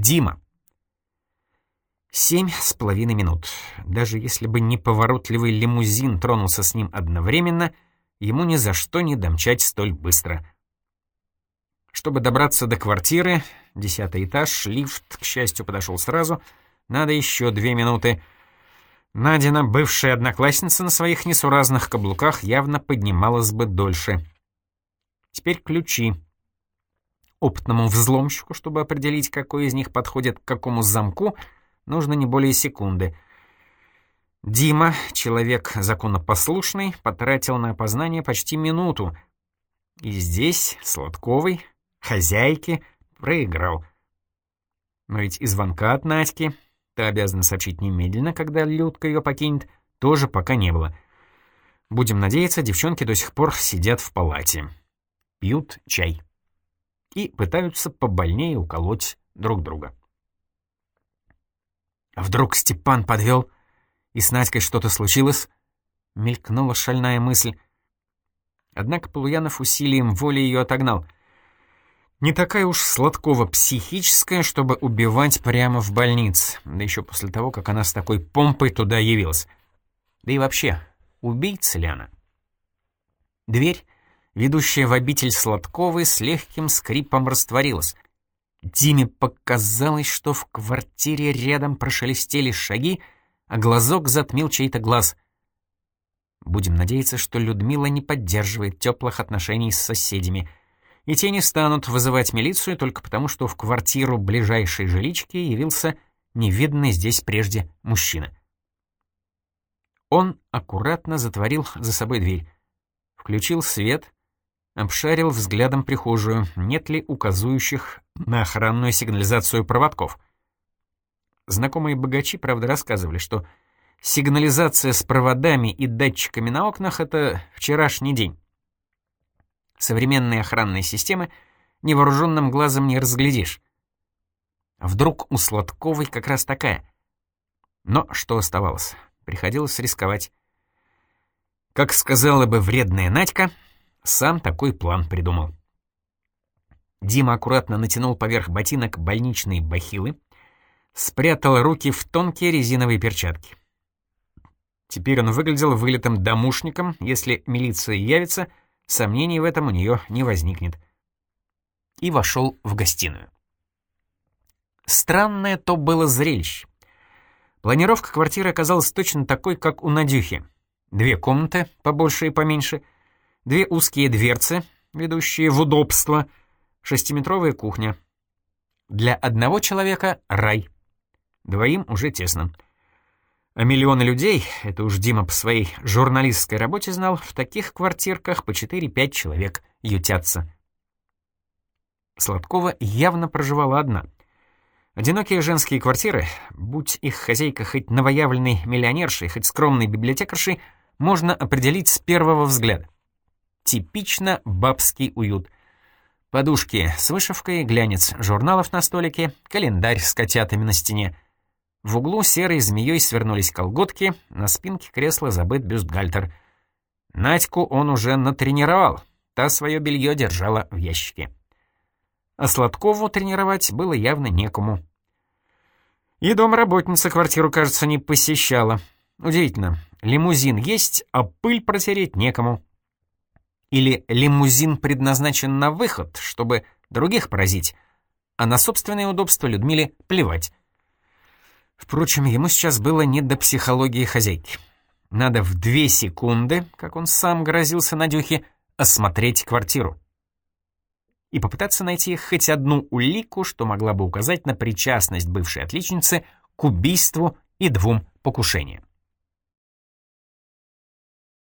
Дима. Семь с половиной минут. Даже если бы неповоротливый лимузин тронулся с ним одновременно, ему ни за что не домчать столь быстро. Чтобы добраться до квартиры, десятый этаж, лифт, к счастью, подошел сразу, надо еще две минуты. Надина, бывшая одноклассница на своих несуразных каблуках, явно поднималась бы дольше. Теперь ключи. Опытному взломщику, чтобы определить, какой из них подходит к какому замку — нужно не более секунды. Дима, человек законопослушный, потратил на опознание почти минуту. И здесь Сладковый, хозяйки, проиграл. Но ведь и звонка от Надьки, ты обязана сообщить немедленно, когда Людка ее покинет, тоже пока не было. Будем надеяться, девчонки до сих пор сидят в палате. Пьют чай. И пытаются побольнее уколоть друг друга. А вдруг Степан подвел, и с Надькой что-то случилось? Мелькнула шальная мысль. Однако Полуянов усилием воли ее отогнал. Не такая уж сладкова психическая, чтобы убивать прямо в больнице, да еще после того, как она с такой помпой туда явилась. Да и вообще, убийца ли она? Дверь, ведущая в обитель Сладковой, с легким скрипом растворилась. Диме показалось, что в квартире рядом прошелестели шаги, а глазок затмил чей-то глаз. Будем надеяться, что Людмила не поддерживает теплых отношений с соседями, и те не станут вызывать милицию только потому, что в квартиру ближайшей жилички явился невиданный здесь прежде мужчина. Он аккуратно затворил за собой дверь, включил свет обшарил взглядом прихожую, нет ли указующих на охранную сигнализацию проводков. Знакомые богачи, правда, рассказывали, что сигнализация с проводами и датчиками на окнах — это вчерашний день. Современные охранные системы невооруженным глазом не разглядишь. Вдруг у Сладковой как раз такая. Но что оставалось? Приходилось рисковать. Как сказала бы вредная Надька — сам такой план придумал. Дима аккуратно натянул поверх ботинок больничные бахилы, спрятал руки в тонкие резиновые перчатки. Теперь он выглядел вылитым домушником, если милиция явится, сомнений в этом у нее не возникнет. И вошел в гостиную. Странное то было зрелище. Планировка квартиры оказалась точно такой, как у Надюхи. Две комнаты, побольше и поменьше — Две узкие дверцы, ведущие в удобство, шестиметровая кухня. Для одного человека — рай. Двоим уже тесно. А миллионы людей, это уж Дима по своей журналистской работе знал, в таких квартирках по 4-5 человек ютятся. Сладкова явно проживала одна. Одинокие женские квартиры, будь их хозяйка хоть новоявленной миллионершей, хоть скромной библиотекаршей, можно определить с первого взгляда. Типично бабский уют. Подушки с вышивкой, глянец журналов на столике, календарь с котятами на стене. В углу серой змеей свернулись колготки, на спинке кресла забыт бюстгальтер. Надьку он уже натренировал, та свое белье держала в ящике. А Сладкову тренировать было явно некому. И домработница квартиру, кажется, не посещала. Удивительно, лимузин есть, а пыль протереть некому. Или лимузин предназначен на выход, чтобы других поразить, а на собственное удобство Людмиле плевать. Впрочем, ему сейчас было не до психологии хозяйки. Надо в две секунды, как он сам грозился Надюхе, осмотреть квартиру. И попытаться найти хоть одну улику, что могла бы указать на причастность бывшей отличницы к убийству и двум покушениям.